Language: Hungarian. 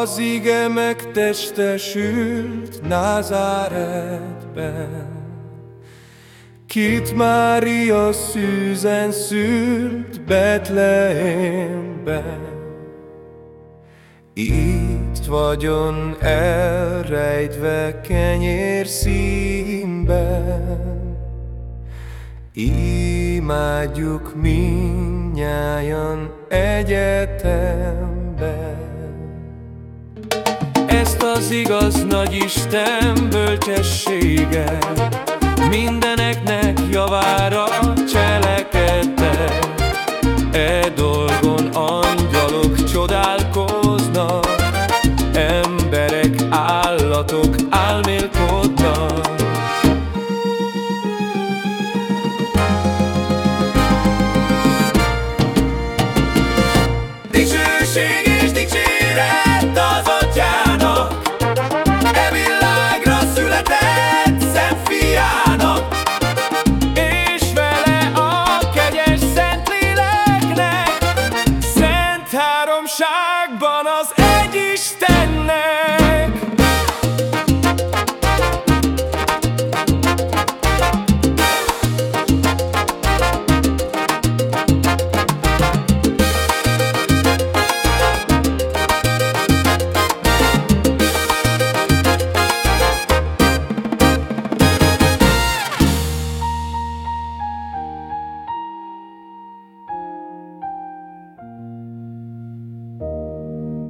Az ige megtestesült Názáretben, Kit Mária szűzen szült Betlehemben. Itt vagyon elrejtve kenyér színben, Imádjuk minnyájan egyetemben. Az igaz nagy Isten bölcsessége. Mindeneknek javára cselekedte E dolgon angyalok csodálkoznak. Emberek, állatok álmélkodnak van az egy Istennek